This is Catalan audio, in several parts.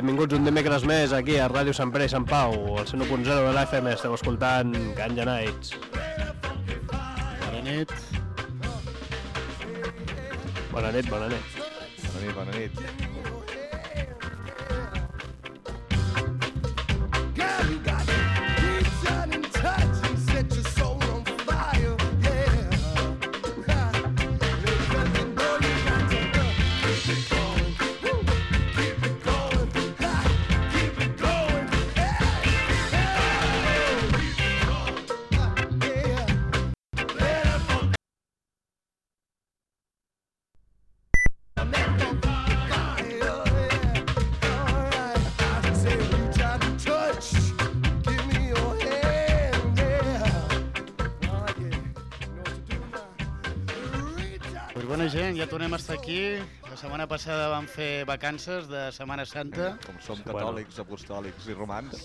Benvinguts un dimecres més aquí a Ràdio Sant Pere i Sant Pau, al 101.0 de l'FM, esteu escoltant Ganja Nights. Bona nit. Bona nit, bona nit. Aquí. La setmana passada vam fer vacances de Setmana Santa. Com som catòlics, apostòlics i romans.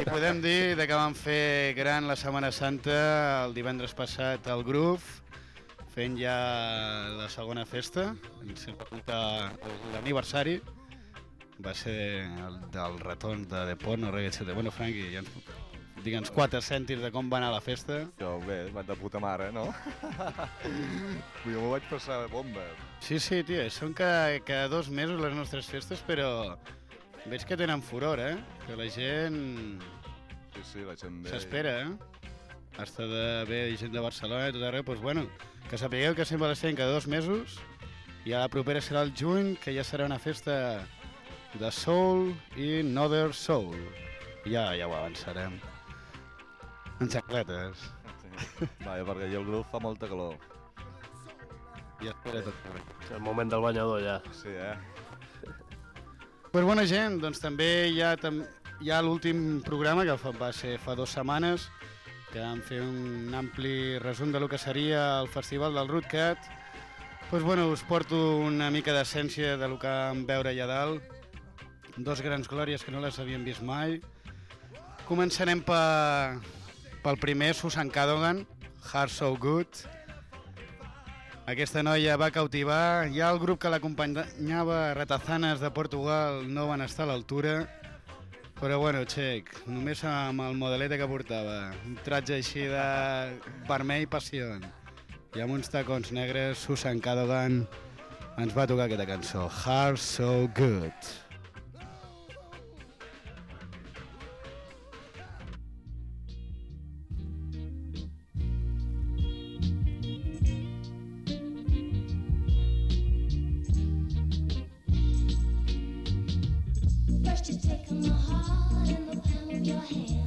i podem dir de que vam fer gran la Setmana Santa el divendres passat al Groove, fent ja la segona festa, l'aniversari, va ser el del retorn de Depont, no res, de bueno, Franqui, ja ens, digue'ns quatre cèntims de com va anar la festa. Jo, bé, vaig de puta mare, no? jo m'ho vaig passar bomba. Sí, sí, tio, són cada, cada dos mesos les nostres festes, però veig que tenen furor, eh? Que la gent Sí, sí, la gent s'espera, eh? Hasta de bé gent de Barcelona i tot arreu, doncs bueno, que sapigueu que sempre les fem cada dos mesos i a la propera serà el juny, que ja serà una festa de soul i Another Soul. Ja, ja ho avançarem. En xacletes. Sí. Vaja, perquè allà al grup fa molta calor. I espera tot bé. El moment del banyador ja. Sí, eh? Pues bona gent, doncs també hi ha, tam hi ha l'últim programa que fa, va ser fa dues setmanes que vam fer un ampli resum de lo que seria el festival del Rootcat. Pues bueno, us porto una mica d'essència de lo que vam veure allà dalt. Dos grans glòries que no les havíem vist mai. Començarem per, pel primer, Susan Cadogan, Heart So Good. Aquesta noia va cautivar. Ja el grup que l'acompanyava, Ratazanes de Portugal, no van estar a l'altura. Però bueno, xec, només amb el modelet que portava. Un tratge així de vermell passió. I amb uns tacons negres, Susan Cadogan ens va tocar aquesta cançó, Heart So Good. You my heart in the palm of your hand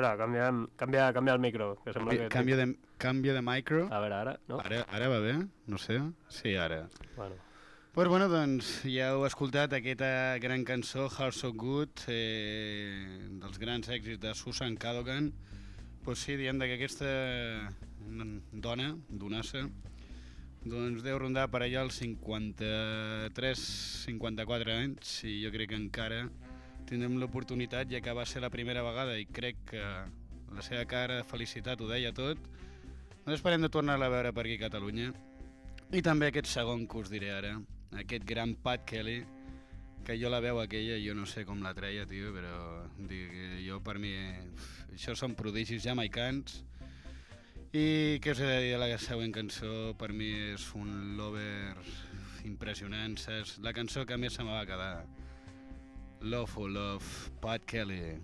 Espera, canvia, canvia, canvia el micro, que sembla que... Canvio de, canvio de micro. A veure, ara, no? Ara, ara va bé? No sé. Sí, ara. Bueno, Pues bueno, doncs ja heu escoltat aquesta gran cançó, Heart So Good, eh, dels grans èxits de Susan Cadogan. Pues sí, diem que aquesta dona, donassa, doncs deu rondar per allà els 53-54 anys i jo crec que encara tindrem l'oportunitat, ja que va ser la primera vegada i crec que la seva cara de felicitat ho deia tot, doncs esperem de tornar-la a veure per aquí a Catalunya. I també aquest segon que us diré ara, aquest gran Pat Kelly, que jo la veu aquella jo no sé com la treia, tio, però dic, jo per mi... Això són prodigis jamaicans. I què us he de dir la següent cançó? Per mi és un lover impressionant. És la cançó que més se me va quedar. Love for Love, Pat Kelly.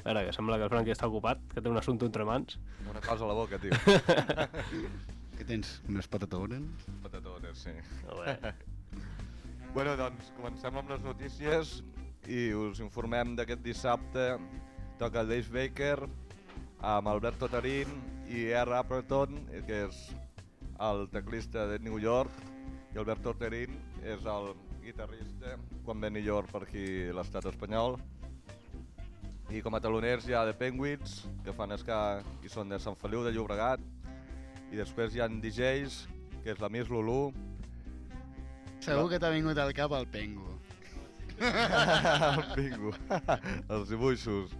A veure, que sembla que el Franqui està ocupat, que té un assumpte entre mans. Una cosa a la boca, tio. Què tens? Unes patatones? Patatones, sí. Bueno, doncs, comencem amb les notícies i us informem d'aquest dissabte toca Dave Baker amb Alberto Tarín i R. Appleton, que és el teclista de New York, i Alberto Tarín és el guitarrista quan ve New York per aquí l'estat espanyol. I com a taloners hi ha The Penguins, que fan ska i són de Sant Feliu de Llobregat, I després hi ha DJs, que és la Miss Lulu, Segur que t'ha vingut al cap el pengo. el Pingu, els dibuixos.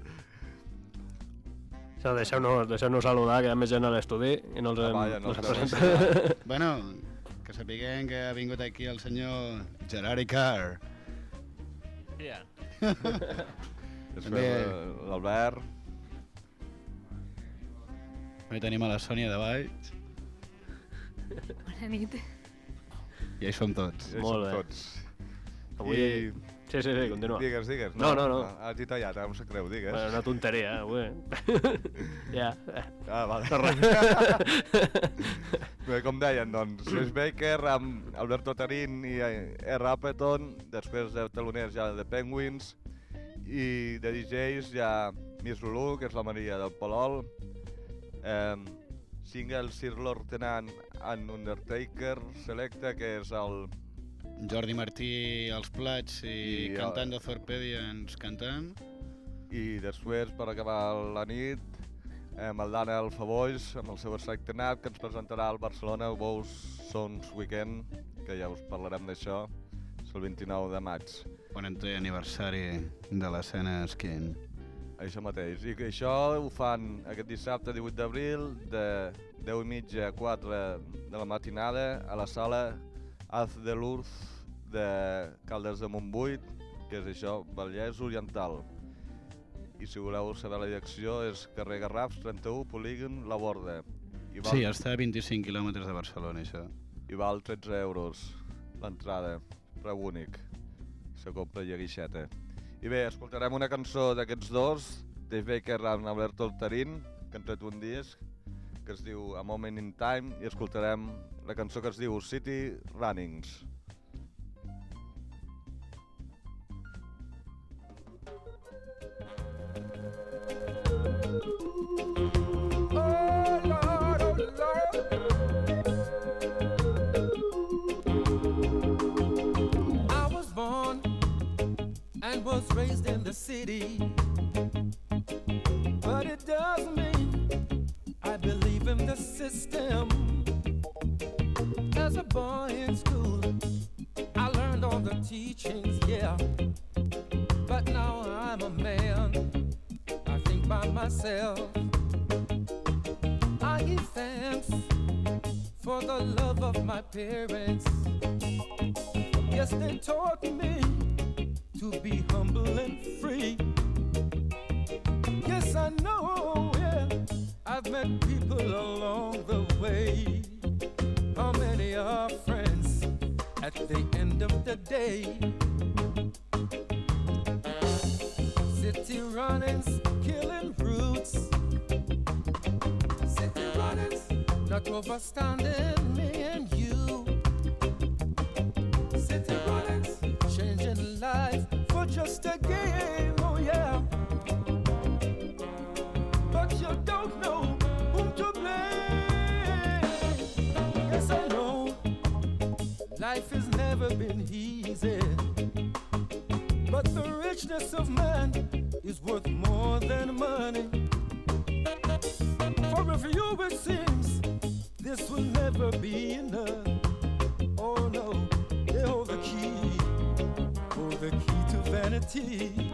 Això, deixeu-nos deixeu saludar, que hi ha més gent a l'estudi i no els hem, Ah, vaja, no no els hem hem presentat. Bueno, que sapiguem que ha vingut aquí el senyor Gerard Icar. Yeah. Després També- eh, l'Albert, També tenim a la Sònia de Valls. Bona nit. I hi som tots. ja hi Molt som bé. tots. Avui... I... Sí, sí, sí, continua. Digues, digues. No, no, no. Ah, t'he tallat, ara em sap greu, digues. Bueno, una tonteria, eh, avui. ja. Ah, vale. No. Bé, com deien, doncs, Chris Baker amb Alberto Tarín i eh, R. Appleton, després de teloners ja de Penguins, i de DJs ja Miss Lulu, que és la Maria del Polol, eh, single Sir Lord Tenant and Undertaker Selecta, que és el... Jordi Martí als plats i, I, I cantant de Zorpedia ens cantant. I després, per acabar la nit, amb el Daniel Favois, amb el seu Selectenat, que ens presentarà al Barcelona Bows Sons Weekend, que ja us parlarem d'això, és el 29 de maig. 40è aniversari de l'escena Skin. Això mateix. I això ho fan aquest dissabte 18 d'abril de 10 i mitja a 4 de la matinada a la sala Az de Lurz de Caldes de Montbui, que és això, Vallès Oriental. I si voleu saber la direcció és carrer Garrafs 31, polígon La Borda. I val, Sí, està a 25 quilòmetres de Barcelona, això. I val 13 euros l'entrada, preu únic. Se compra i a guixeta. I bé, escoltarem una cançó d'aquests dos, Dave Baker amb Alberto Altarín, que han tret un disc, que es diu A Moment in Time, i escoltarem la cançó que es diu City Runnings. Oh Lord, oh Lord. Was raised in the city, but it doesn't mean I believe in the system. As a boy in school, I learned all the teachings, yeah. But now I'm a man, I think by myself. I give thanks for the love of my parents. Yes, they taught me to be humble and free. Yes, I know, yeah, I've met people along the way. How many are friends at the end of the day? City runnings, killing roots. City runnings, not overstanding just a game, oh yeah. But you don't know whom to blame. Yes, I know life has never been easy. But the richness of man is worth more than money. For if you it seems this will never be enough. parti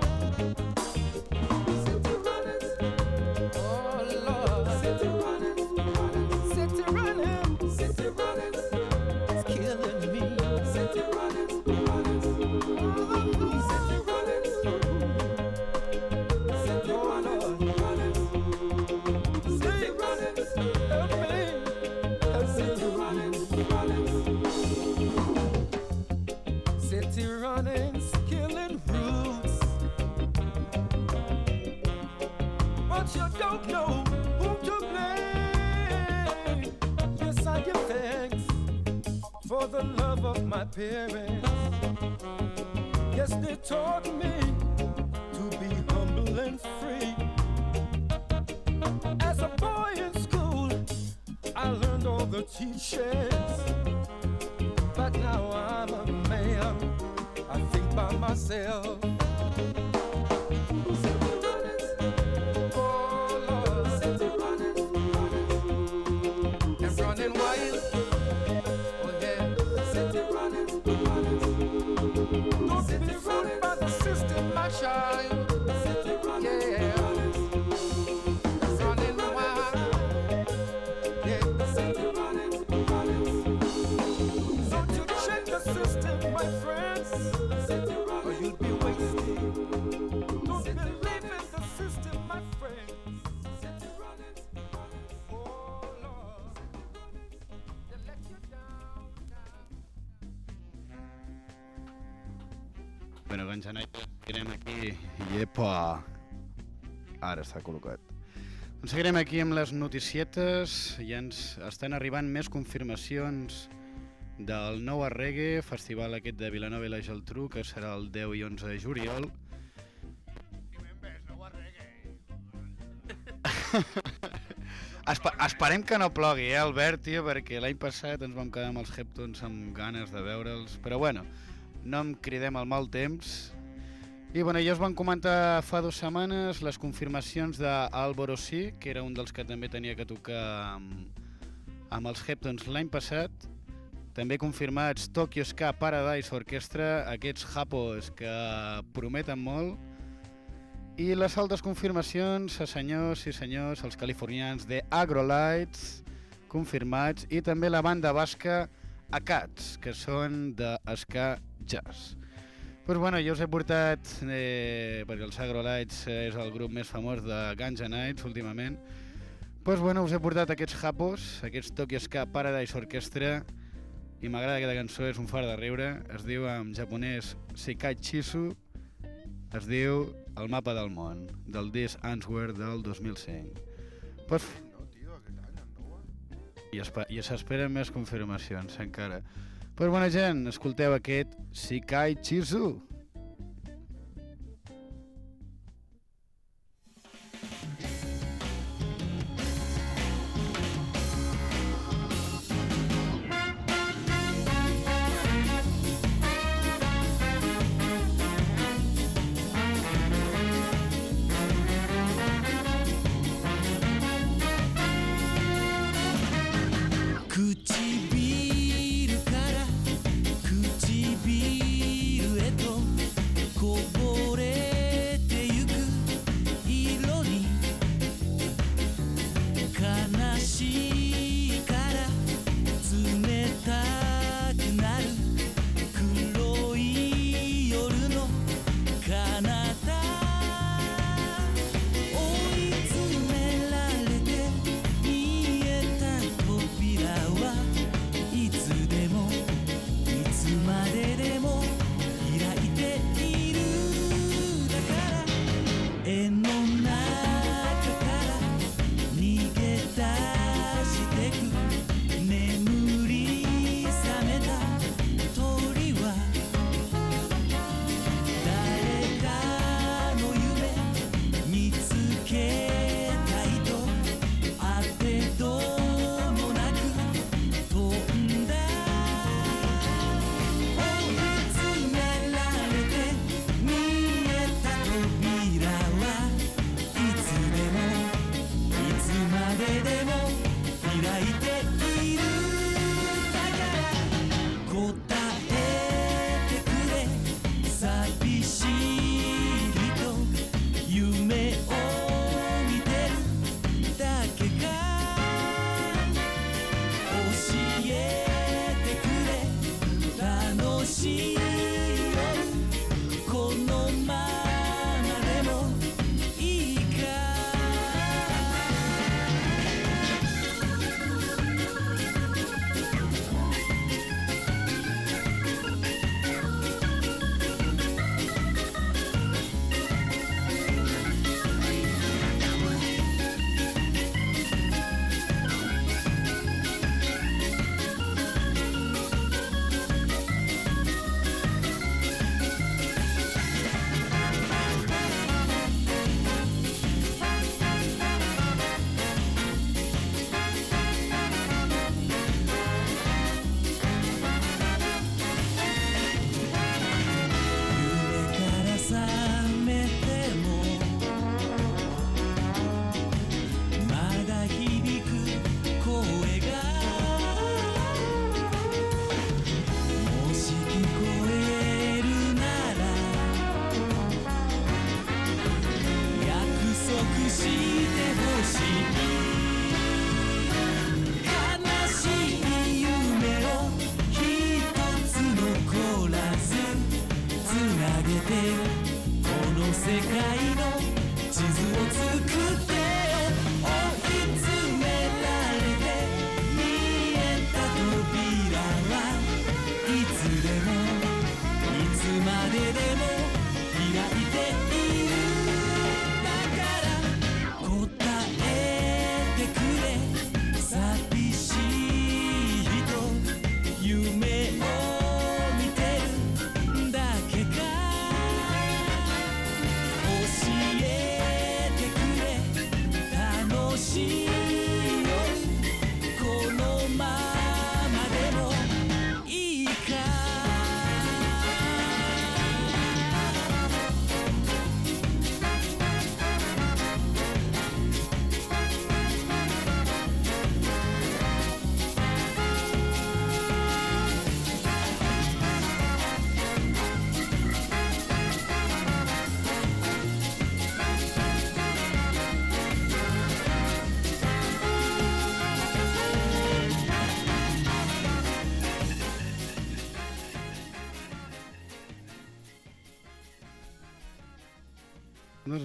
està col·locat. Doncs seguirem aquí amb les noticietes. Ja ens estan arribant més confirmacions del nou a Reggae, festival aquest de Vilanova i la Geltrú, que serà el 10 i 11 de juliol. Espe esperem que no plogui, eh, Albert, tio, perquè l'any passat ens vam quedar amb els Heptons amb ganes de veure'ls. Però bueno, no em cridem al mal temps. I bueno, ja us van comentar fa dues setmanes les confirmacions d'Alvaro Sí, que era un dels que també tenia que tocar amb, amb els Heptons l'any passat. També confirmats Tokyo Ska Paradise Orchestra, aquests japos que prometen molt. I les altres confirmacions, a senyors i senyors, els californians de Agrolights, confirmats, i també la banda basca Acats, que són de ska jazz. Pues bueno, jo us he portat, eh, perquè els Agrolights és el grup més famós de Ganja Nights últimament, pues bueno, us he portat aquests japos, aquests Tokyo Ska Paradise Orchestra, i m'agrada aquesta cançó, és un far de riure, es diu en japonès Sekai Chisu, es diu El mapa del món, del disc Answer del 2005. Pues, i, espe i s'esperen més confirmacions encara. Pues bona gent, escolteu aquest Shikai Chizu.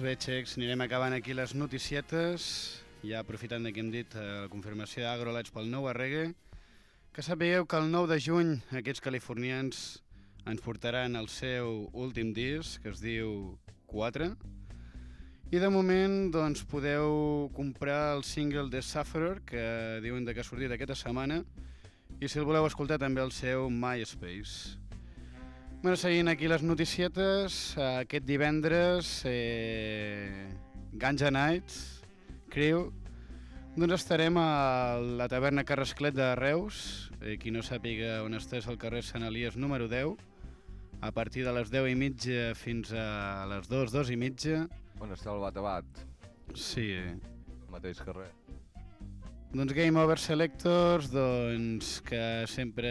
Bé, xecs, anirem acabant aquí les noticietes, ja aprofitant que hem dit eh, la confirmació d'Agrolets pel nou a reggae, que sapigueu que el 9 de juny aquests californians ens portaran el seu últim disc, que es diu 4, i de moment doncs, podeu comprar el single de Sufferer, que diuen que ha sortit aquesta setmana, i si el voleu escoltar també el seu MySpace. Bueno, seguint aquí les noticietes, eh, aquest divendres, eh, Ganja Nights, Crew, doncs estarem a la taverna Carrasclet de Reus, eh, qui no sàpiga on està és el carrer Sant Elias número 10, a partir de les 10 i mitja fins a les 2, 2 i mitja. On està el Batabat? Sí, eh. Al mateix carrer. Doncs Game Over Selectors, doncs, que sempre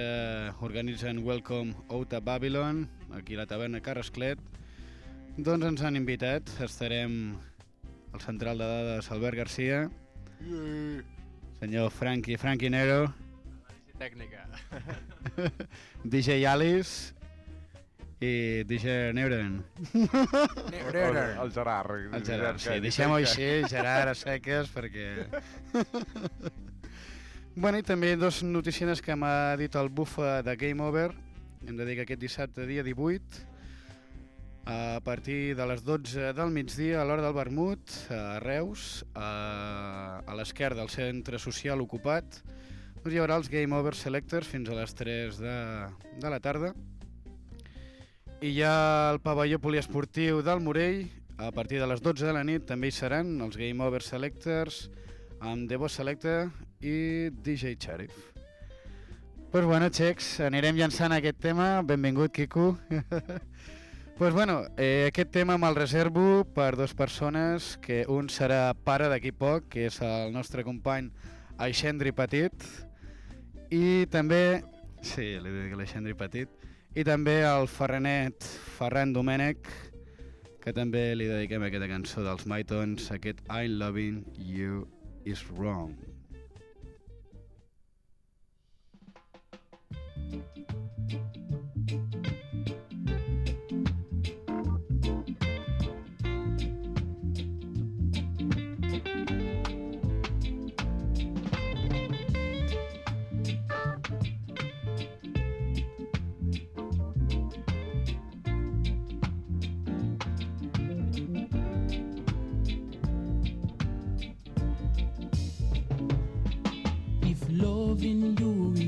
organitzen Welcome Out a Babylon, aquí a la taverna Carrasclet, doncs ens han invitat, estarem al central de dades Albert Garcia, senyor Frankie, Frankie Nero, Tècnica. DJ Alice i DJ Neuren. El, el Gerard. El Gerard, sí, deixem-ho així, Gerard a seques, perquè... bueno, i també dos noticines que m'ha dit el bufa de Game Over. Hem de dir que aquest dissabte, dia 18, a partir de les 12 del migdia, a l'hora del vermut, a Reus, a, a l'esquerra del centre social ocupat, doncs hi haurà els Game Over Selectors fins a les 3 de, de la tarda. I hi ha el pavelló poliesportiu del Morell, a partir de les 12 de la nit també hi seran els Game Over Selectors amb The Boss Selecta i DJ Sheriff. Pues bueno, Xecs, anirem llançant aquest tema. Benvingut, Quico. pues bueno, eh, aquest tema me'l reservo per dues persones, que un serà pare d'aquí poc, que és el nostre company Aixendri Petit, i també... Sí, li dic l'Aixendri Petit. I també el Ferranet Ferran Domènech, que també li dediquem aquesta cançó dels Mytons, aquest I'm Loving You Is Wrong.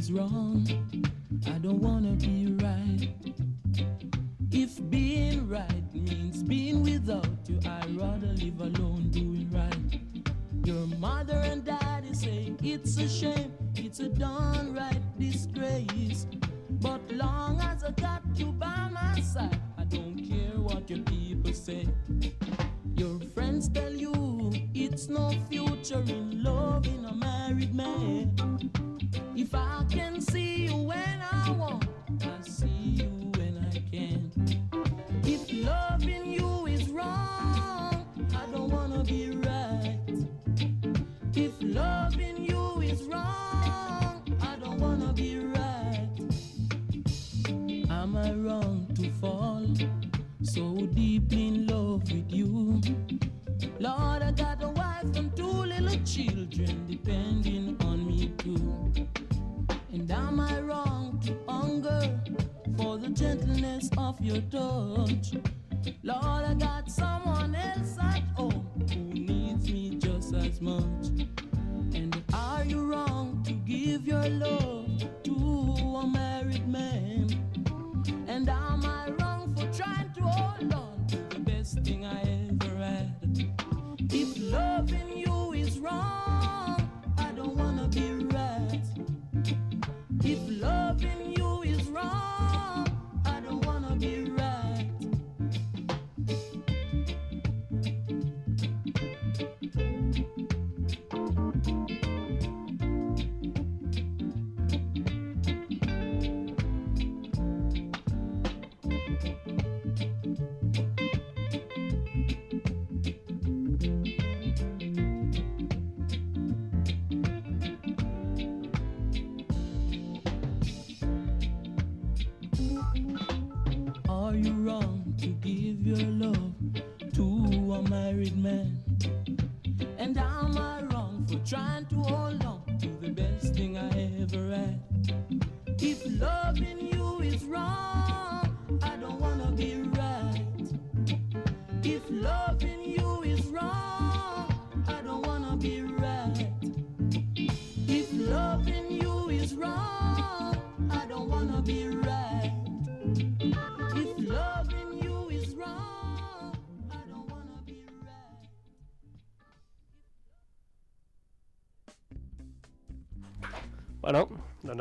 Is wrong,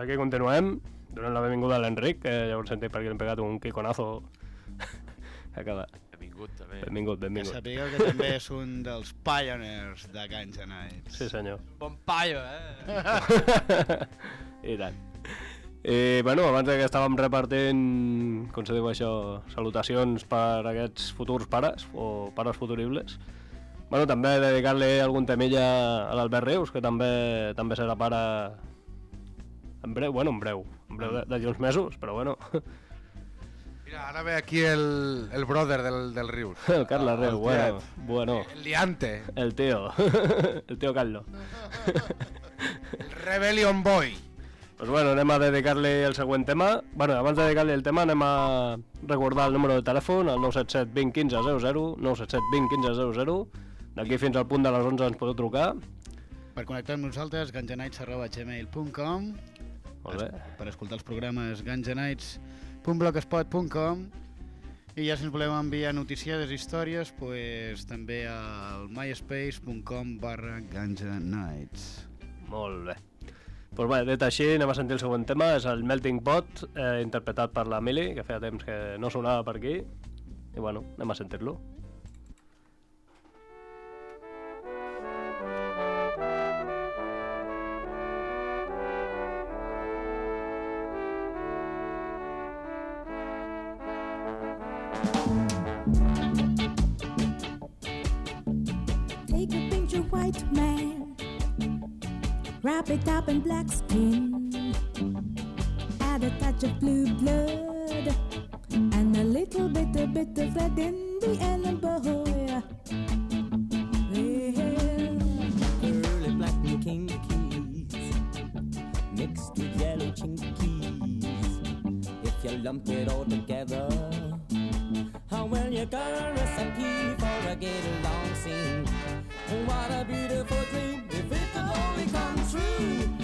doncs aquí continuem. Donant la benvinguda a l'Enric, que ja ho sentit per aquí l'hem pegat un quiconazo. Acaba. Benvingut, també. Benvingut, Que benvingut. sapigueu que també és un dels pioneers de Guns N' Nights. Sí, senyor. Bon paio, eh? I tant. I, bueno, abans que estàvem repartint, com se diu això, salutacions per aquests futurs pares, o pares futuribles, bueno, també dedicar-li algun temilla a l'Albert Rius, que també també serà pare en breu, bueno, en breu, en breu de- d'aquí uns mesos, però bueno, Mira, ara ve aquí el, el brother del, del Rius. el Carles Rius, El bueno, bueno, El liante. el tío, el tío Carlos. El Rebellion Boy. Pues bueno, anem a dedicar-li el següent tema. Bueno, abans de dedicar-li el tema anem a recordar el número de telèfon, el 977 20 15 00, 977 20 15 00. D'aquí fins al punt de les 11 ens podeu trucar. Per connectar amb nosaltres, ganjanights.gmail.com Molt bé. per escoltar els programes ganjanights.blogspot.com i ja si ens voleu enviar notícies, històries, pues, també al myspace.com barra ganjanights. Molt bé. Pues bé, dit així, anem a sentir el següent tema, és el Melting Pot, eh, interpretat per la Mili, que feia temps que no sonava per aquí. I bueno, anem a sentir-lo. Wrap it up in black skin, add a touch of blue blood, and a little bit, a bit of red in the elbow. Well, Curly black and kinkies mixed with yellow chinkies. If you lump it all together, how well you got a recipe for a get along scene. What a beautiful dream come true.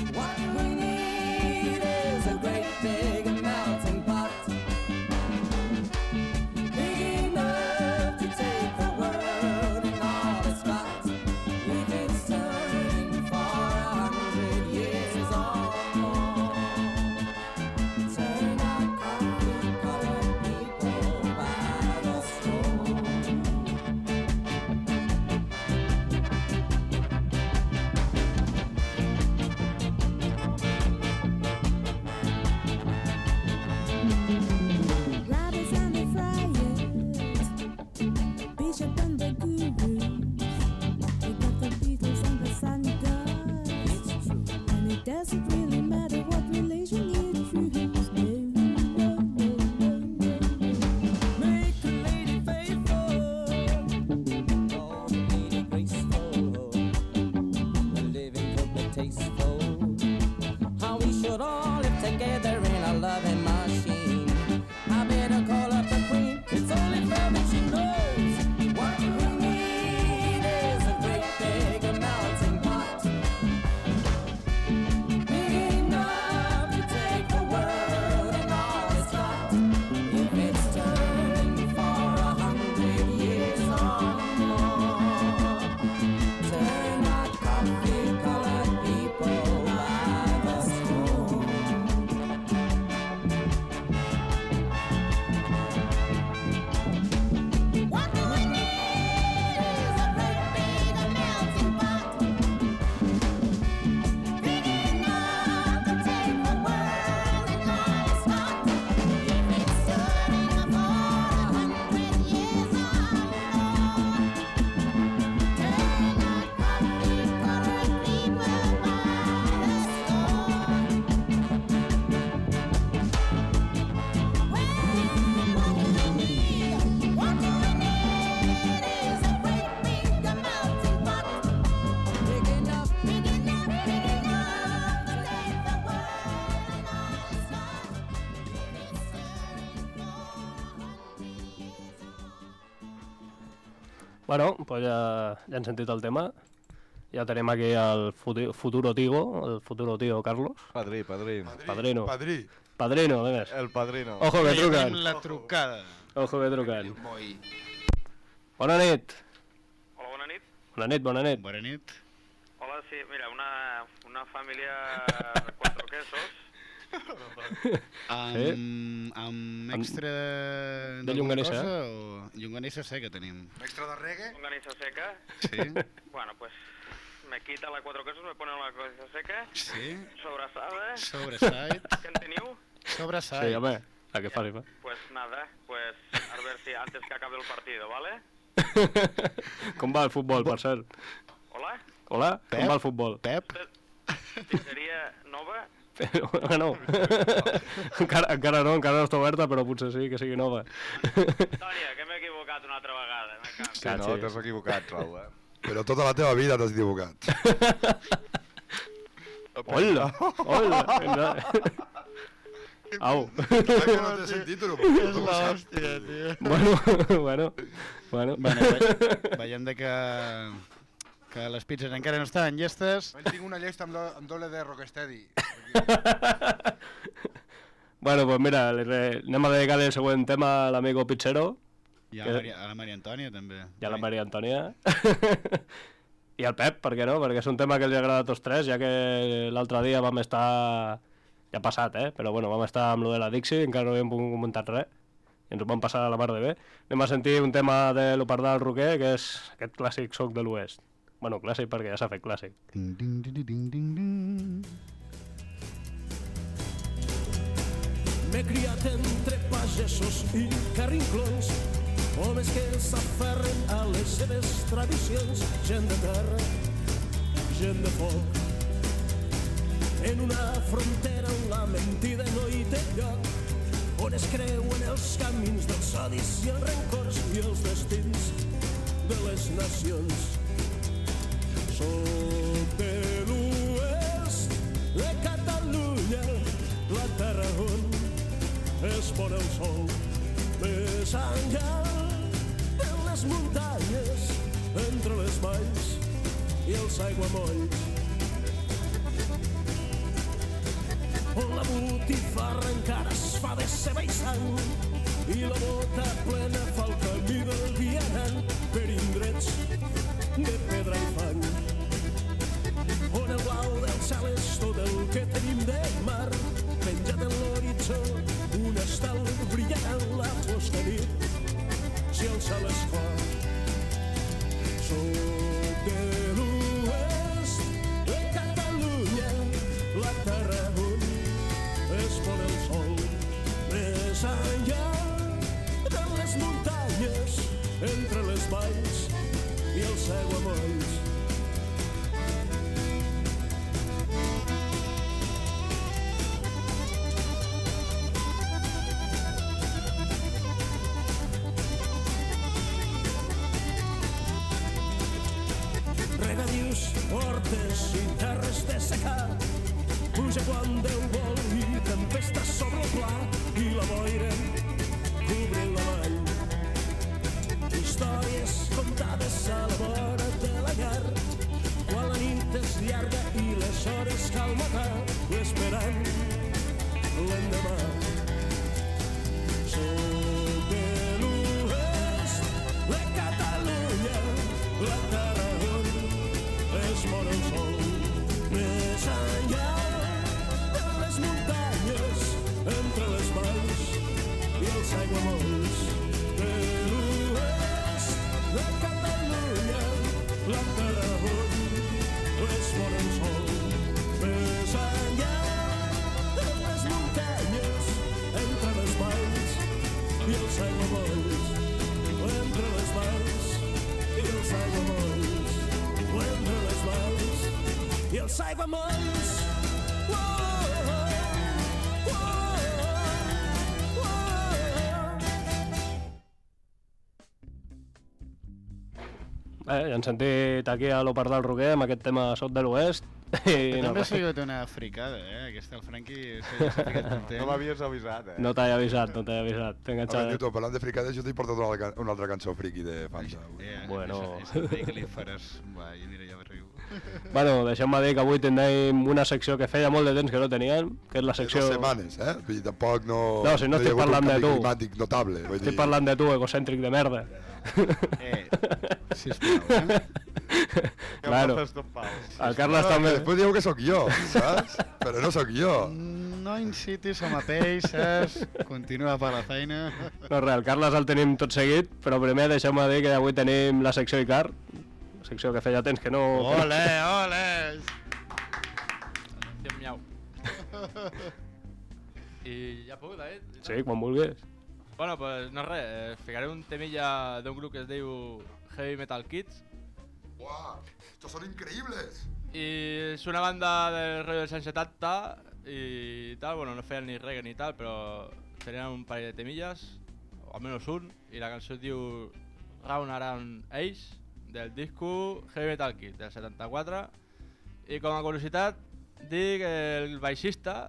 Bueno, pues ja, ja hem sentit el tema. Ja tenim aquí el futu- futuro tigo, el futuro tío Carlos. Padrí, padrí. Padrino. Padrí. Padrino, a més. El padrino. Ojo que truquen. la trucada. Ojo que truquen. Bona nit. Hola, bona nit. Bona nit, bona nit. Bona nit. Hola, sí, mira, una, una família de cuatro quesos. Amb, amb extra de llonganissa, cosa o llonganissa seca tenim. Extra de reggae? Longaniza seca. Sí? Bueno, pues me quita la cuatro quesos, me pone la longaniza seca. Sí? Sobrasada. Sobreside. ¿Qué en teniu? Sobreside. Sí, home, la que faci, fa. Pues nada, pues a ver si antes que acabe el partido, ¿vale? Com va el futbol, per cert? Hola? Hola, Pep? com va el futbol? Pep? Pizzeria nova? Però, bueno, encara, encara no, encara no està oberta, però potser sí que sigui nova. Tònia, que m'he equivocat una altra vegada. Sí, no, t'has equivocat, Raül, eh? Però tota la teva vida t'has equivocat. Hola, hola. Au. No té sentit, però És l'hòstia, tio. bueno, bueno, bueno. Bueno, ve veiem de que, que les pizzas encara no estan llestes. Jo tinc una llesta amb, do, amb doble de Rocksteady. Bueno, pues mira, li re- anem a dedicar el següent tema a l'amigo Pizzero I a, Que- la Maria, a la Maria Antònia, també. i a la Maria Antònia. I al Pep, per què no? Perquè és un tema que els agrada a tots tres, ja que l'altre dia vam estar... Ja ha passat, eh? Però bueno, vam estar amb lo de la Dixie, encara no havíem pogut comentar res. I ens ho vam passar a la mar de bé. Anem a sentir un tema de l'Opardal Roquer, que és aquest clàssic soc de l'Oest. Bueno, clàssic perquè ja s'ha fet clàssic. Ding, ding, ding, ding, ding, ding. M'he criat entre pagesos i carrinclons, homes que s'aferren a les seves tradicions, gent de terra, gent de foc. En una frontera on la mentida no hi té lloc, on es creuen els camins dels odis i els rencors i els destins de les nacions. Soc de de Catalunya, la terra on es pon el sol més les muntanyes, entre les valls i els aiguamolls. On la botifarra encara es fa de ceba i la bota plena fa el camí del vianant per indrets de pedra i fang. El és tot el que tenim de mar, penjat en l'horitzó, un estel brillant en la fosca nit, si el cel és clar. Soc de l'oest de Catalunya, la terra on es pon el sol, més enllà de les muntanyes, entre les valls i els aiguamolls. regadius, hortes i terres de secà. Pluja quan Déu vol i tempesta sobre el pla i els aiguamolls. De Catalunya, enllà de les muntanyes, entre les valls i els aiguamolls. Entre les valls i els aiguamolls. Entre les valls i. Eh, ja hem sentit aquí a l'Opardal Roquer amb aquest tema Soc de l'Oest I no, També ha sigut una fricada, eh? Aquesta, el Franqui s'ha ficat content. No m'havies avisat, eh? no t'he avisat, no t'he avisat. T'he A veure, enganxat. Newton, parlant de fricades, jo t'he portat una, altra- una altra cançó friqui de Fanta. avui. Eh, Bueno. És, és el dia que li faràs... Va, i mira, ja me riu. Bueno, deixem-me dir que avui tindrem una secció que feia molt de temps que no teníem, que és la secció... dues setmanes, eh? Vull dir, tampoc no... No, si no ha estic parlant de tu. climàtic notable. Vull Estic dir, parlant de tu, egocèntric de merda. Eh, sisplau, eh? Claro. El Carles no, també... que Després dieu que sóc jo, saps? Però no sóc jo. No incitis a mateixes, continua per la feina. No res, el Carles el tenim tot seguit, però primer deixeu-me dir que avui tenim la secció Icar, secció que feia temps que no... Ole, ole! Atenció, miau. I ja puc, David? Sí, quan vulguis. Bueno, pues no res, eh, ficaré un temilla d'un grup que es diu Heavy Metal Kids Uau, estos son increíbles. i és una banda del rotllo dels anys 70 i tal, bueno, no feien ni reggae ni tal, però tenien un parell de temilles, o almenys un, i la cançó es diu Round Around Ace, del disco Heavy Metal Kids, del 74, i com a curiositat, dic que el baixista,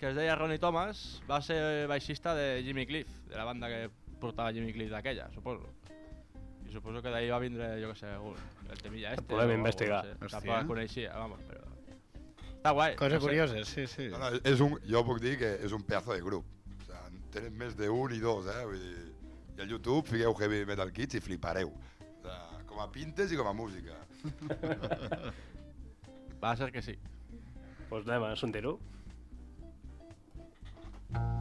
que es deia Ronnie Thomas, va ser baixista de Jimmy Cliff, de la banda que portava Jimmy Cliff d'aquella, suposo. I suposo que d'ahir va vindre, jo què sé, algun- el temilla este. Podem investigar. No sé, tampoc el coneixia, vamos, però... Està guai. Cosa no sé. curiosa, sí, sí. No, no, és un, jo puc dir que és un pedazo de grup. O sea, tenen més d'un i dos, eh? Vull dir, I al YouTube fiqueu Heavy Metal Kids i flipareu. O sea, com a pintes i com a música. Va ser que sí. Pues anem a sentir-ho. Bye.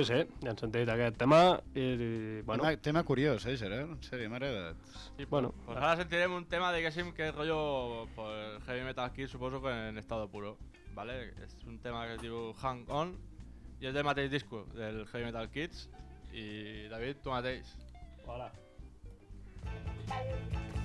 Sí, sí, ja hem sentit aquest tema i, i bueno, Tema, tema curiós, eh, Gerard? En sèrio, m'ha agradat. Sí, bueno, Pues ahora sentiremos un tema, diguéssim, que es rollo pues, heavy metal aquí, suposo que en estado puro, ¿vale? Es un tema que es diu Hang On i és del mateix disco, del Heavy Metal Kids i David, tu mateix. Hola. It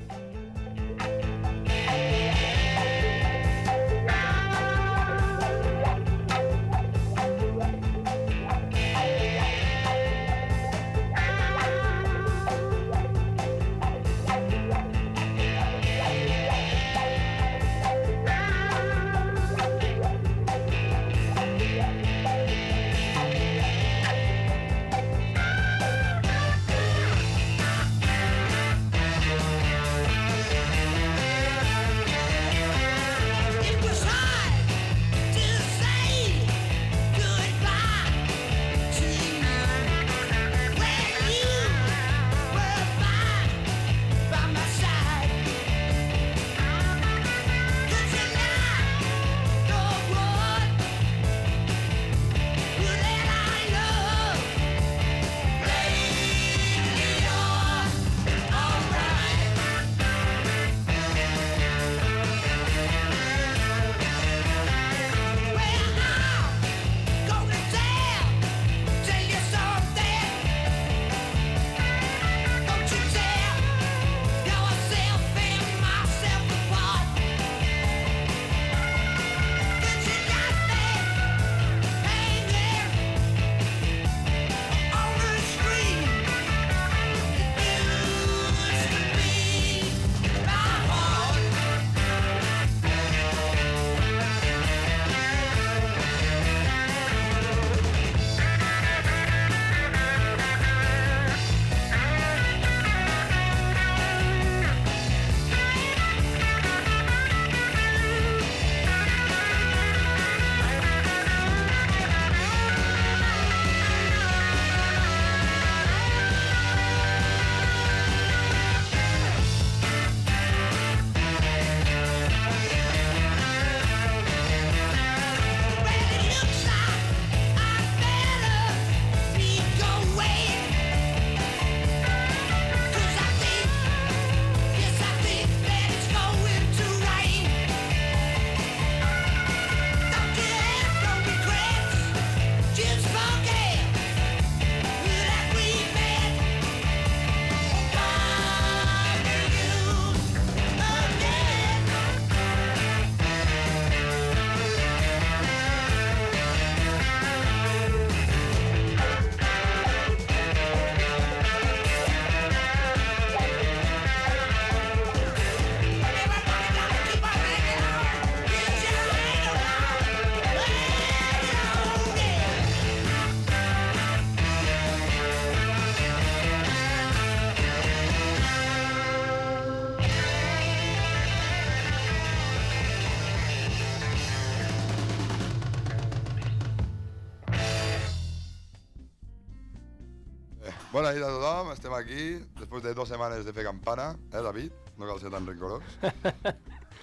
nit a tothom, estem aquí, després de dues setmanes de fer campana, eh, David? No cal ser tan rencorós.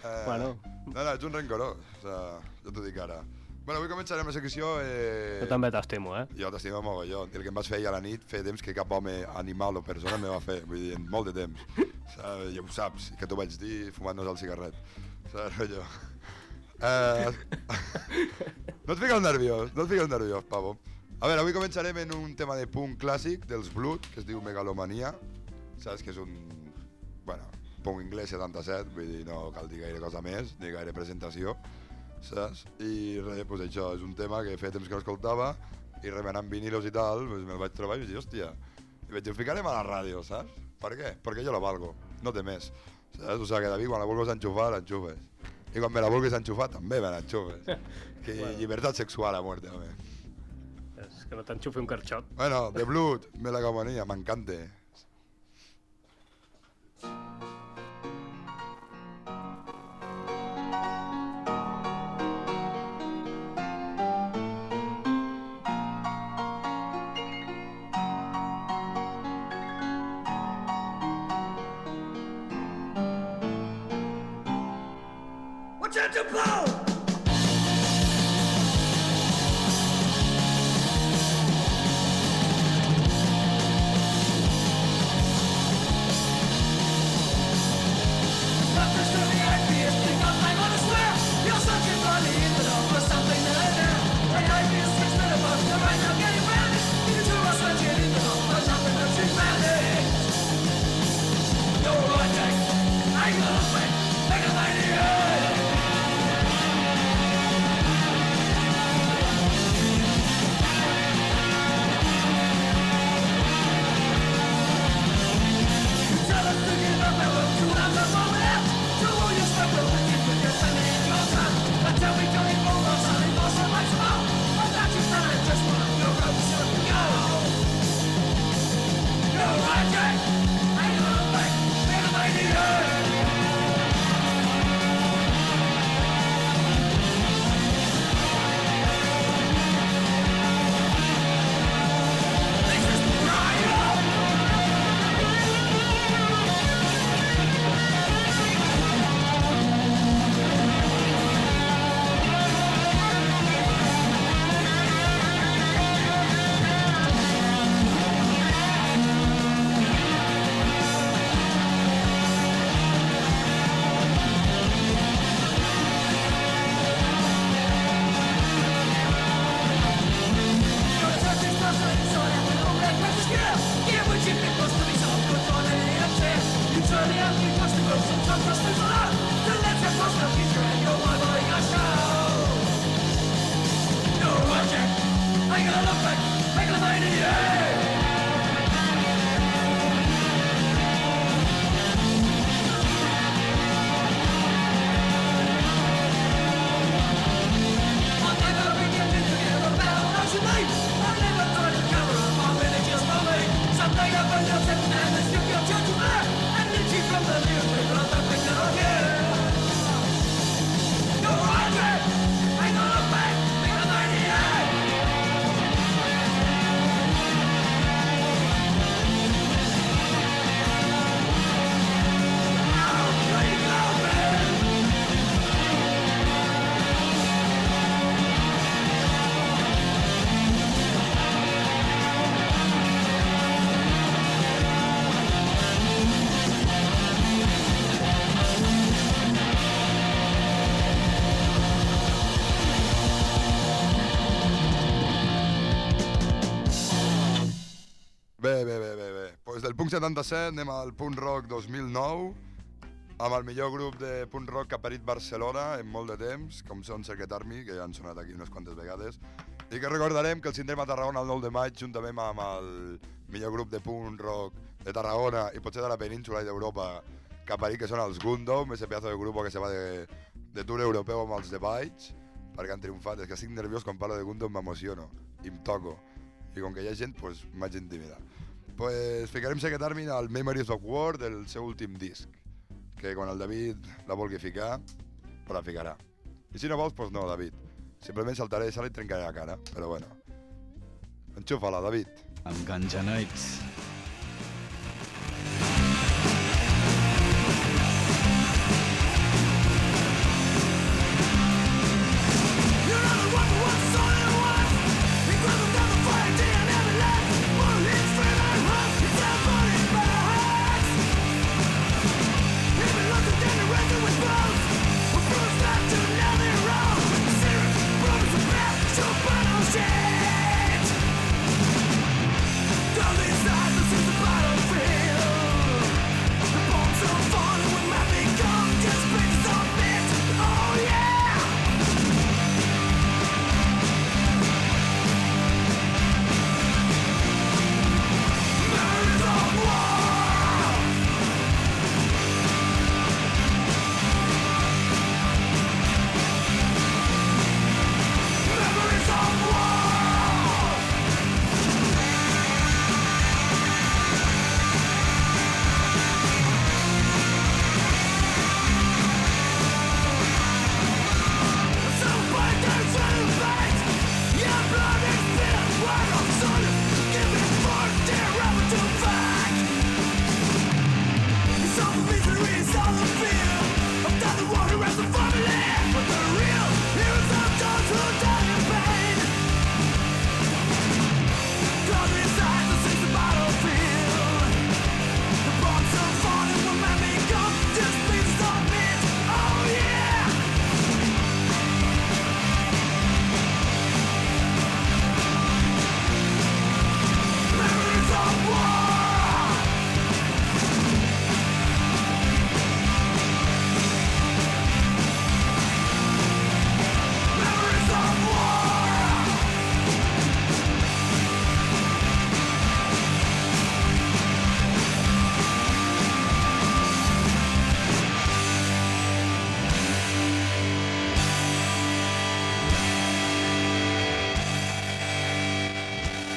Eh, Bueno. No, no, ets un rencorós, o sea, jo t'ho dic ara. Bueno, avui començarem la secció... Eh... jo també t'estimo, eh? Jo t'estimo mogollon. I el que em vas fer ahir a la nit, feia temps que cap home, animal o persona me va fer, vull dir, en molt de temps. Saps? Ja ho saps, que t'ho vaig dir fumant-nos el cigarret. Saps, rotllo? Eh... no et fiques nerviós, no et fiques nerviós, pavo. A veure, avui començarem en un tema de punk clàssic dels Blood, que es diu Megalomania. Saps que és un... Bueno, punk anglès 77, vull dir, no cal dir gaire cosa més, ni gaire presentació saps? I res, pues això, és un tema que feia temps que l'escoltava i remenant vinilos i tal, pues me'l vaig trobar i vaig dir, hòstia, i vaig dir, ficarem a la ràdio, saps? Per què? Perquè jo la valgo, no té més. Saps? O sigui, que David, quan la vulguis enxufar, l'enxufes. I quan me la vulguis enxufar, també me l'enxufes. que Bueno. llibertat sexual a muerte, home. Que no t'enxufi un carxot. Bueno, The Blood, Melagomania, m'encanta. 1977 anem al Punt Rock 2009 amb el millor grup de punt rock que ha parit Barcelona en molt de temps, com són Secret Army, que ja han sonat aquí unes quantes vegades, i que recordarem que el tindrem a Tarragona el 9 de maig juntament amb el millor grup de punt rock de Tarragona i potser de la península i d'Europa que ha parit, que són els Gundom, ese pedazo de grup que se va de, de tour europeu amb els The Bites perquè han triomfat, és que estic nerviós quan parlo de Gundom m'emociono i em toco i com que hi ha gent, doncs pues, m'haig d'intimidar. Pues ficarem Secret Army al Memories of War del seu últim disc, que quan el David la vulgui ficar, però la ficarà. I si no vols, pues no, David. Simplement saltaré de sala i trencaré la cara, però bueno. Enxufa-la, David. Amb Ganja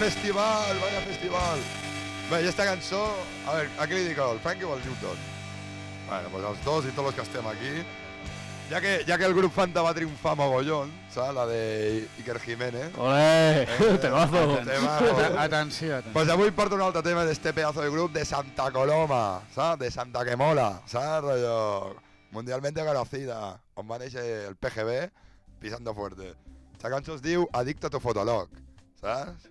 Festival, vaya festival. Bé, i esta cançó, a veure, a qui li dic el Frankie o el Newton? Bueno, pues els dos i tots els que estem aquí. Ja que, ja que el grup Fanta va triomfar mogollon, saps? La de Iker Jiménez. Olé, temazo. Temazo. Atenció, atenció. Pues avui porto un altre tema d'este pedazo de grup de Santa Coloma, saps? De Santa Quemola, saps? Rollo mundialmente conocida, on va néixer el PGB, pisando fuerte. Esta cançó es diu Adicto a tu fotolog, saps?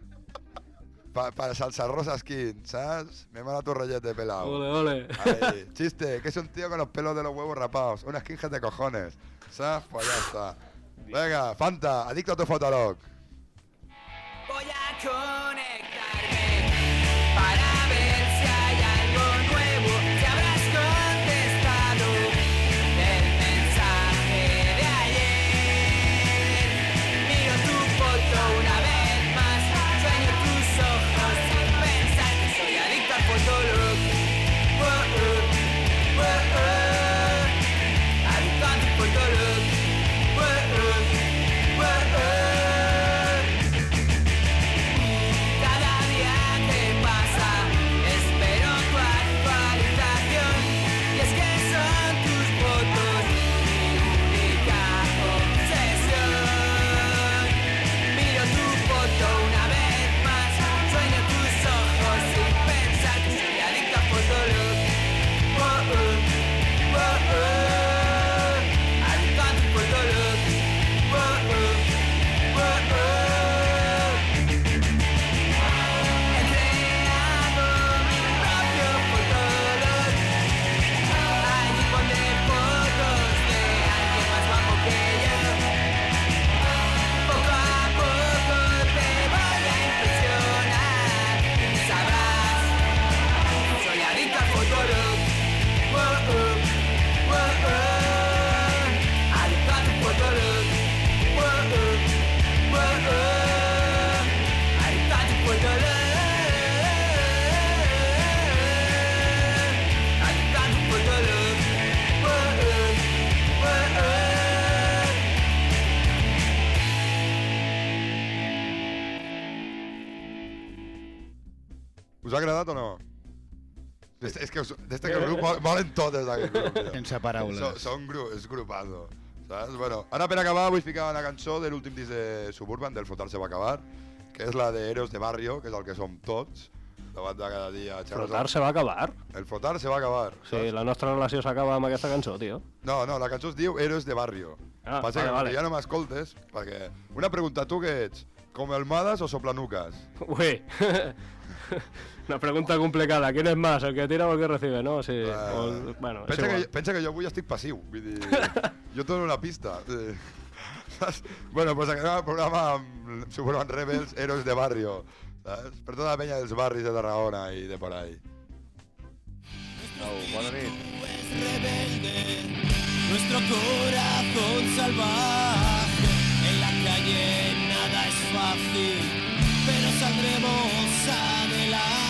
Pa, para salsa rosa skin, ¿sabes? Me manda tu rellete pelado. Ole, ole. Ahí. Chiste, que es un tío con los pelos de los huevos rapados. Una skinhead de cojones. ¿Sabes? Pues ya está. Venga, Fanta, adicto a tu fotolog. Voy a conectarme d'aquest grup. tio. Sense paraules. So, són gru, és grupazo. Saps? Bueno, ara per acabar vull ficar una cançó de l'últim disc de Suburban, del Flotar se va acabar, que és la de Héroes de Barrio, que és el que som tots, davant de cada dia. Flotar se va acabar. El Flotar se va acabar. Sí, la nostra relació s'acaba amb aquesta cançó, tio. No, no, la cançó es diu Héroes de Barrio. Ah, Passa vale, que vale. ja no m'escoltes, perquè... Una pregunta, tu què ets? Com Almades o Soplanucas? Uy, una pregunta complicada. ¿Quién es más, el que tira o el que recibe, no? Sí, o el- bueno, pensa, que, pensa que jo avui estic passiu, vull dir, jo et dono una pista. Eh, saps? bueno, pues acabem el programa amb Suburban Rebels, Héroes de Barrio, saps? Per tota la penya dels barris de Tarragona i de por ahí. Au, bona nit. rebelde, nuestro corazón salvaje. En la calle nada es fácil, pero saldremos adelante.